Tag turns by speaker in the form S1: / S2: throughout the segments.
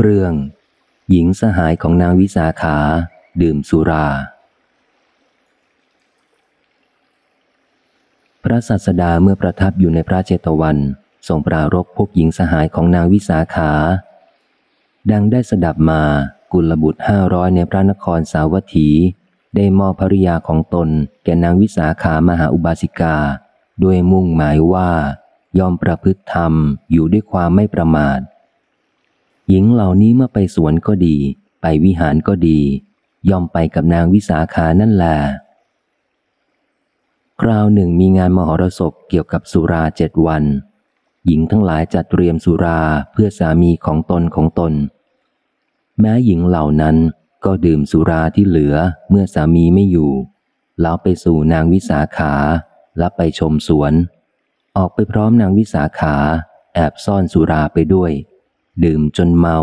S1: เรื่อง หญิงสหายของนางวิสาขา ดื่มสุรา พระสัสดาเมื่อประทับอยู่ในพระเจตวันทรงปรารบพวกหญิงสหายของนางวิสาขา ดังได้สดับมากุลบุตรห้าร้อยในพระนครสาวัตถี ได้มอบภริยาของตน แก่นางวิสาขามหาอุบาสิกา ด้วยมุ่งหมายว่า ยอมประพฤติธรรมอยู่ด้วยความไม่ประมาท หญิงเหล่านี้เมื่อไปสวนก็ดี ไปวิหารก็ดียอมไปกับนางวิสาขานั่นแหละคราวหนึ่งมีงานมหรสพเกี่ยวกับสุราเจ็ดวัน หญิงทั้งหลายจัดเตรียมสุราเพื่อสามีของตนของตน แม้หญิงเหล่านั้นก็ดื่มสุราที่เหลือเมื่อสามีไม่อยู่ แล้วไปสู่นางวิสาขาและไปชมสวน ออกไปพร้อมนางวิสาขา แอบซ่อนสุราไปด้วย ดื่มจนเมา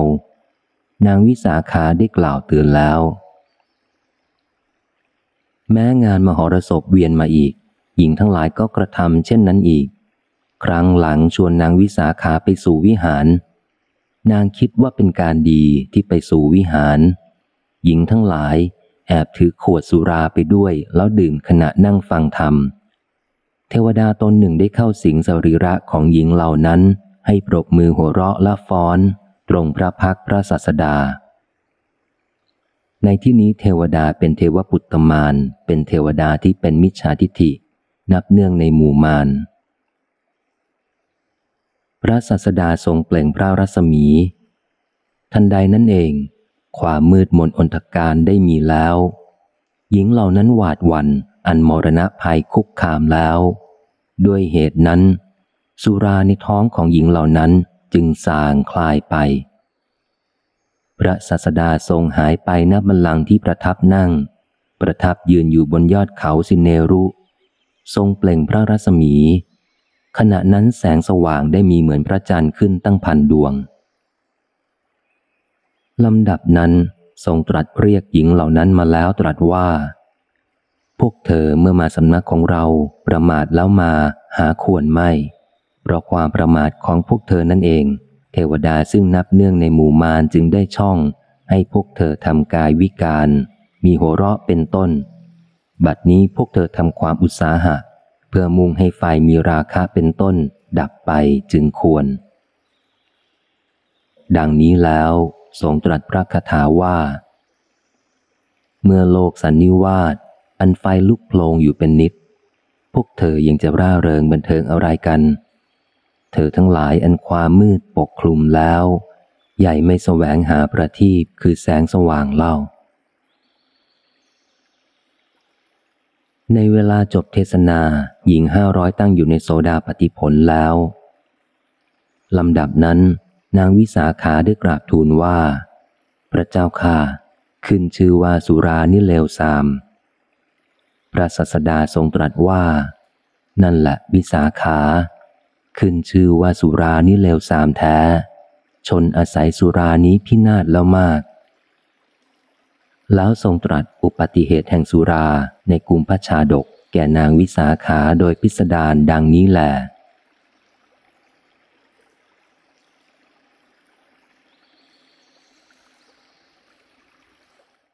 S1: นางวิสาขาได้กล่าวเตือนแล้ว แม้งานมหรสพเวียนมาอีก หญิงทั้งหลายก็กระทำเช่นนั้นอีก ครั้งหลังชวนนางวิสาขาไปสู่วิหาร นางคิดว่าเป็นการดีที่ไปสู่วิหาร หญิงทั้งหลายแอบถือขวดสุราไปด้วยแล้วดื่มขณะนั่งฟังธรรม เทวดาตนหนึ่งได้เข้าสิงสรีระของหญิงเหล่านั้น ให้ปรบมือหัวเราะและฟ้อน ตรงพระพักพระสัสดา ในที่นี้เทวดาเป็นเทวปุตตมาน เป็นเทวดาที่เป็นมิจฉาทิฏฐิ นับเนื่องในหมู่มารพระสัสดาทรงเปล่งพระรัศมี ทันใดนั่นเอง ความมืดมนอนทการได้มีแล้ว หญิงเหล่านั้นหวาดวันอันมรณะภัยคุกคามแล้ว ด้วยเหตุนั้น สุราในท้องของหญิงเหล่านั้นจึงสางคลายไป พระสัสดาทรงหายไปณบัลลังก์ที่ประทับนั่ง ประทับยืนอยู่บนยอดเขาสินเนรุ ทรงเปล่งพระรัศมี ขณะนั้นแสงสว่างได้มีเหมือนพระจันทร์ขึ้นตั้งพันดวงลำดับนั้นทรงตรัสเรียกหญิงเหล่านั้นมาแล้วตรัสว่า พวกเธอเมื่อมาสำนักของเราประมาทแล้วมาหาควรไม่ เพราะความประมาทของพวกเธอนั่นเอง เทวดาซึ่งนับเนื่องในหมู่มารจึงได้ช่อง ให้พวกเธอทำกายวิการ มีหัวเราะเป็นต้น บัดนี้พวกเธอทำความอุตสาหะ เพื่อมุ่งให้ไฟมีราคะเป็นต้น ดับไปจึงควร ดังนี้แล้วทรงตรัสพระคาถาว่า เมื่อโลกสันนิวาสอันไฟลุกโพลงอยู่เป็นนิด พวกเธอยังจะร่าเริงบันเทิงอะไรกัน เธอทั้งหลายอันความมืดปกคลุมแล้ว ใหญ่ไม่แสวงหาประทีปคือแสงสว่างเล่า ในเวลาจบเทศนาหญิงห้าร้อยตั้งอยู่ในโซดาปฏิผลแล้วลำดับนั้น นางวิสาขาได้กราบทูลว่า พระเจ้าค่าขึ้นชื่อว่าสุรานิเลวสาม พระสัสดาทรงตรัสว่า นั่นแหละวิสาขา ขึ้นชื่อว่าสุรานี้เลวสามแท้ ชนอาศัยสุรานี้พินาศแล้วมาก แล้วทรงตรัสอุปติเหตุแห่งสุราในกลุ่มพระชาดก แก่นางวิสาขาโดยพิสดารดังนี้แหละ